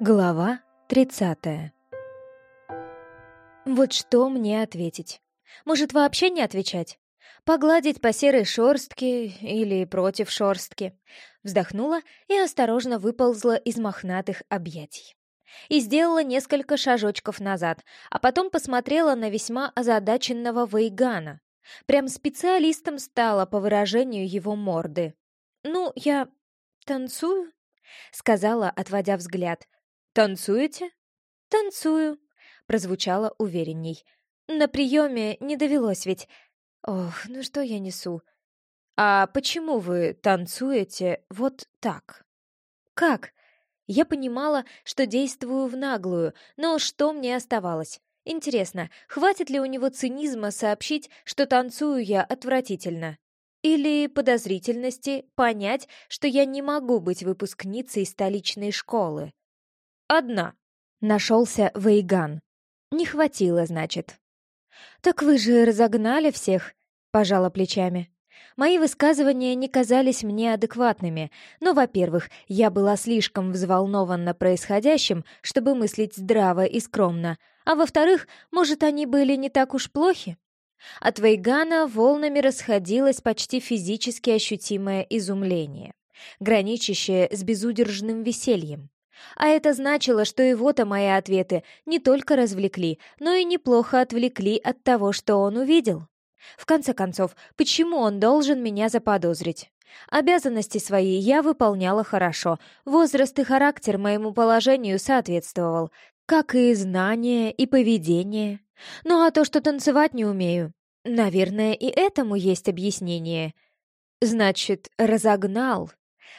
Глава 30 Вот что мне ответить? Может, вообще не отвечать? Погладить по серой шорстке или против шорстки? Вздохнула и осторожно выползла из мохнатых объятий. И сделала несколько шажочков назад, а потом посмотрела на весьма озадаченного Вейгана. Прям специалистом стала по выражению его морды. «Ну, я танцую?» — сказала, отводя взгляд — «Танцуете?» «Танцую», — прозвучало уверенней. «На приеме не довелось ведь. Ох, ну что я несу?» «А почему вы танцуете вот так?» «Как?» Я понимала, что действую в наглую, но что мне оставалось? Интересно, хватит ли у него цинизма сообщить, что танцую я отвратительно? Или подозрительности понять, что я не могу быть выпускницей столичной школы? «Одна», — нашелся Вейган. «Не хватило, значит». «Так вы же разогнали всех», — пожала плечами. Мои высказывания не казались мне адекватными, но, во-первых, я была слишком взволнована происходящим, чтобы мыслить здраво и скромно, а во-вторых, может, они были не так уж плохи? От Вейгана волнами расходилось почти физически ощутимое изумление, граничащее с безудержным весельем. А это значило, что его-то мои ответы не только развлекли, но и неплохо отвлекли от того, что он увидел. В конце концов, почему он должен меня заподозрить? Обязанности свои я выполняла хорошо, возраст и характер моему положению соответствовал, как и знания, и поведение. Ну а то, что танцевать не умею, наверное, и этому есть объяснение. Значит, разогнал,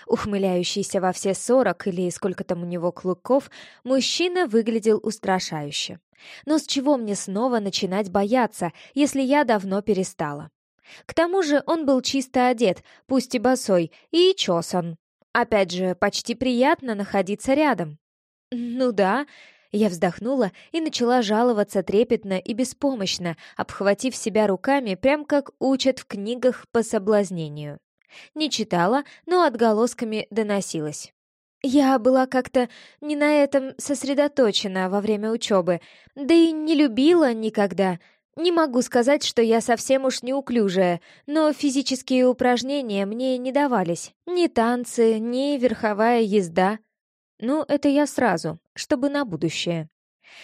Ухмыляющийся во все сорок или сколько там у него клыков, мужчина выглядел устрашающе. Но с чего мне снова начинать бояться, если я давно перестала? К тому же он был чисто одет, пусть и босой, и чесан. Опять же, почти приятно находиться рядом. Ну да, я вздохнула и начала жаловаться трепетно и беспомощно, обхватив себя руками, прям как учат в книгах по соблазнению. Не читала, но отголосками доносилась. Я была как-то не на этом сосредоточена во время учебы, да и не любила никогда. Не могу сказать, что я совсем уж неуклюжая, но физические упражнения мне не давались. Ни танцы, ни верховая езда. Ну, это я сразу, чтобы на будущее.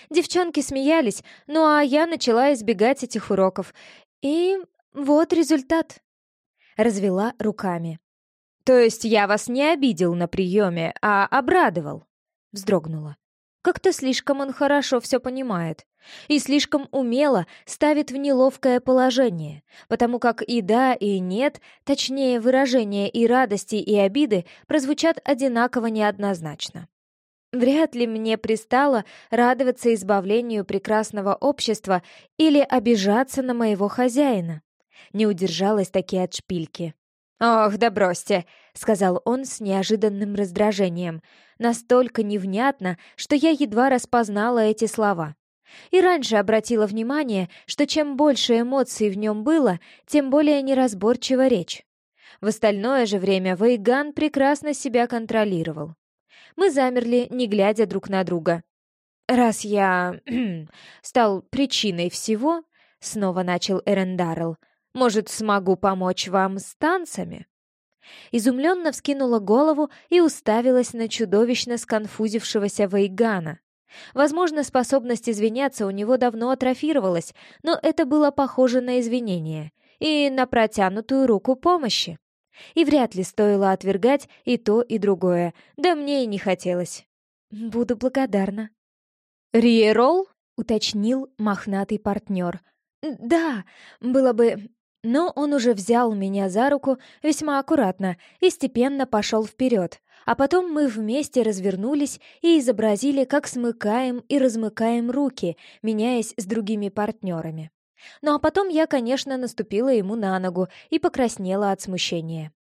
Девчонки смеялись, ну а я начала избегать этих уроков. И вот результат развела руками. «То есть я вас не обидел на приеме, а обрадовал?» Вздрогнула. Как-то слишком он хорошо все понимает и слишком умело ставит в неловкое положение, потому как и да, и нет, точнее выражения и радости, и обиды прозвучат одинаково неоднозначно. Вряд ли мне пристало радоваться избавлению прекрасного общества или обижаться на моего хозяина. Не удержалась таки от шпильки. «Ох, да бросьте!» — сказал он с неожиданным раздражением. Настолько невнятно, что я едва распознала эти слова. И раньше обратила внимание, что чем больше эмоций в нем было, тем более неразборчива речь. В остальное же время Вейган прекрасно себя контролировал. Мы замерли, не глядя друг на друга. «Раз я... стал причиной всего», — снова начал Эрендарл, — может, смогу помочь вам с танцами?» Изумленно вскинула голову и уставилась на чудовищно сконфузившегося Вейгана. Возможно, способность извиняться у него давно атрофировалась, но это было похоже на извинение и на протянутую руку помощи. И вряд ли стоило отвергать и то, и другое, да мне и не хотелось. «Буду благодарна». «Риерол?» — уточнил мохнатый партнер. «Да, было бы но он уже взял меня за руку весьма аккуратно и степенно пошел вперед, а потом мы вместе развернулись и изобразили, как смыкаем и размыкаем руки, меняясь с другими партнерами. Ну а потом я, конечно, наступила ему на ногу и покраснела от смущения.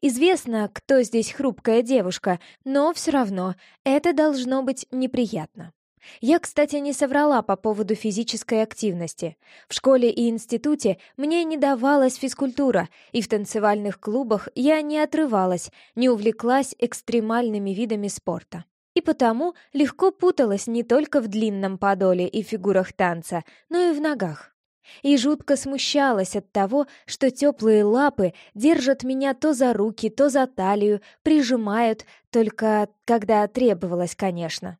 Известно, кто здесь хрупкая девушка, но все равно это должно быть неприятно. Я, кстати, не соврала по поводу физической активности. В школе и институте мне не давалась физкультура, и в танцевальных клубах я не отрывалась, не увлеклась экстремальными видами спорта. и потому легко путалась не только в длинном подоле и фигурах танца, но и в ногах. И жутко смущалась от того, что теплые лапы держат меня то за руки, то за талию, прижимают, только когда требовалось, конечно,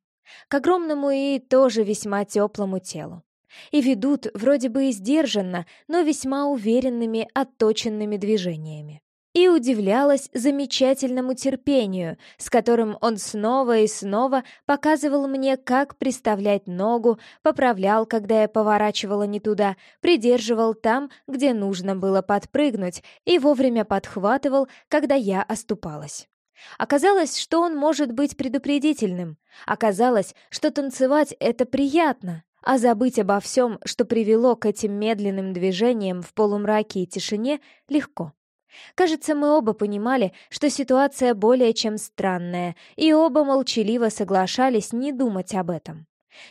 к огромному и тоже весьма теплому телу. И ведут вроде бы и сдержанно, но весьма уверенными, отточенными движениями и удивлялась замечательному терпению, с которым он снова и снова показывал мне, как приставлять ногу, поправлял, когда я поворачивала не туда, придерживал там, где нужно было подпрыгнуть, и вовремя подхватывал, когда я оступалась. Оказалось, что он может быть предупредительным. Оказалось, что танцевать — это приятно, а забыть обо всем, что привело к этим медленным движениям в полумраке и тишине, легко. Кажется, мы оба понимали, что ситуация более чем странная, и оба молчаливо соглашались не думать об этом.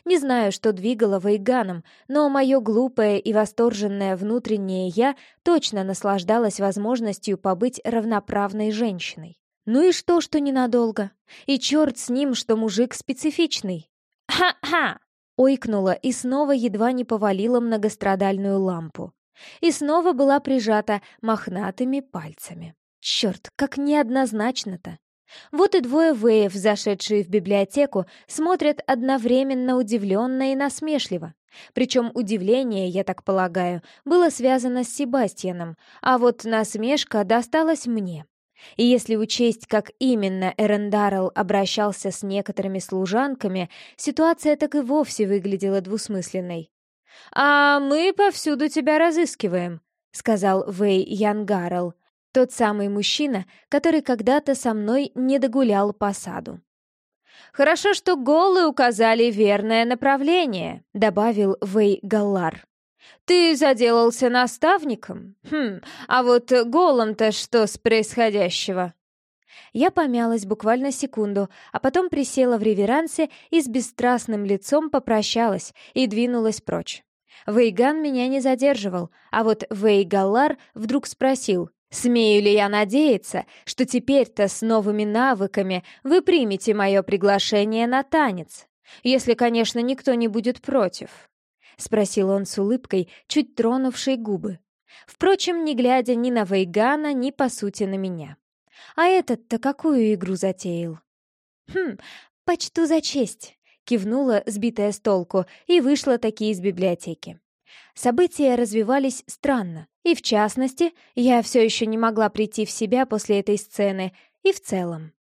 Не знаю, что двигало Вейганом, но мое глупое и восторженное внутреннее «я» точно наслаждалось возможностью побыть равноправной женщиной. Ну и что, что ненадолго? И черт с ним, что мужик специфичный. «Ха-ха!» — ойкнула и снова едва не повалила многострадальную лампу и снова была прижата мохнатыми пальцами. Черт, как неоднозначно-то! Вот и двое веев, зашедшие в библиотеку, смотрят одновременно удивленно и насмешливо. Причем удивление, я так полагаю, было связано с Себастьяном, а вот насмешка досталась мне. И если учесть, как именно Эрендарл обращался с некоторыми служанками, ситуация так и вовсе выглядела двусмысленной. «А мы повсюду тебя разыскиваем», — сказал Вэй Янгарл, тот самый мужчина, который когда-то со мной не догулял по саду. «Хорошо, что голы указали верное направление», — добавил Вэй Галлар. «Ты заделался наставником? Хм, а вот голом-то что с происходящего?» Я помялась буквально секунду, а потом присела в реверансе и с бесстрастным лицом попрощалась и двинулась прочь. Вейган меня не задерживал, а вот Вейгалар вдруг спросил, «Смею ли я надеяться, что теперь-то с новыми навыками вы примете мое приглашение на танец? Если, конечно, никто не будет против». Спросил он с улыбкой, чуть тронувшей губы. Впрочем, не глядя ни на Вейгана, ни, по сути, на меня. А этот-то какую игру затеял? Хм, почту за честь. Кивнула, сбитая с толку, и вышла таки из библиотеки. События развивались странно, и в частности, я все еще не могла прийти в себя после этой сцены, и в целом.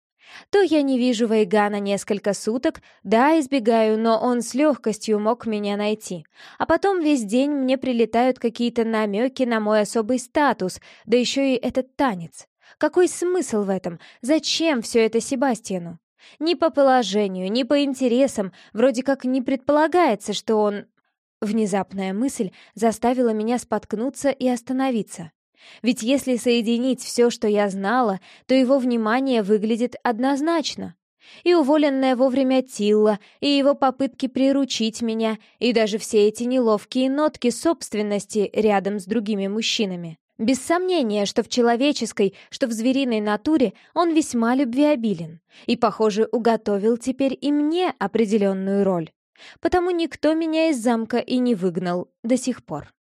То я не вижу Вейгана несколько суток, да, избегаю, но он с легкостью мог меня найти. А потом весь день мне прилетают какие-то намеки на мой особый статус, да еще и этот танец. Какой смысл в этом? Зачем все это Себастьяну? Ни по положению, ни по интересам, вроде как не предполагается, что он... Внезапная мысль заставила меня споткнуться и остановиться. Ведь если соединить все, что я знала, то его внимание выглядит однозначно. И уволенная вовремя Тилла, и его попытки приручить меня, и даже все эти неловкие нотки собственности рядом с другими мужчинами. Без сомнения, что в человеческой, что в звериной натуре он весьма любвеобилен и, похоже, уготовил теперь и мне определенную роль. Потому никто меня из замка и не выгнал до сих пор.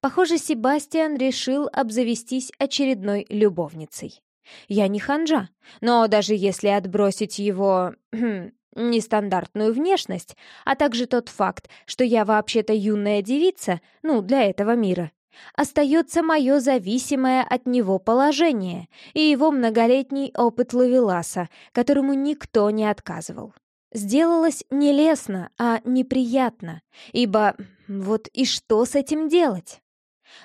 Похоже, Себастьян решил обзавестись очередной любовницей. Я не ханжа, но даже если отбросить его... нестандартную внешность, а также тот факт, что я вообще-то юная девица, ну, для этого мира, Остается мое зависимое от него положение и его многолетний опыт лавеласа, которому никто не отказывал. Сделалось не лестно, а неприятно, ибо вот и что с этим делать?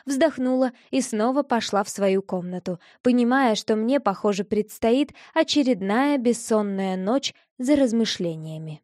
Вздохнула и снова пошла в свою комнату, понимая, что мне, похоже, предстоит очередная бессонная ночь за размышлениями.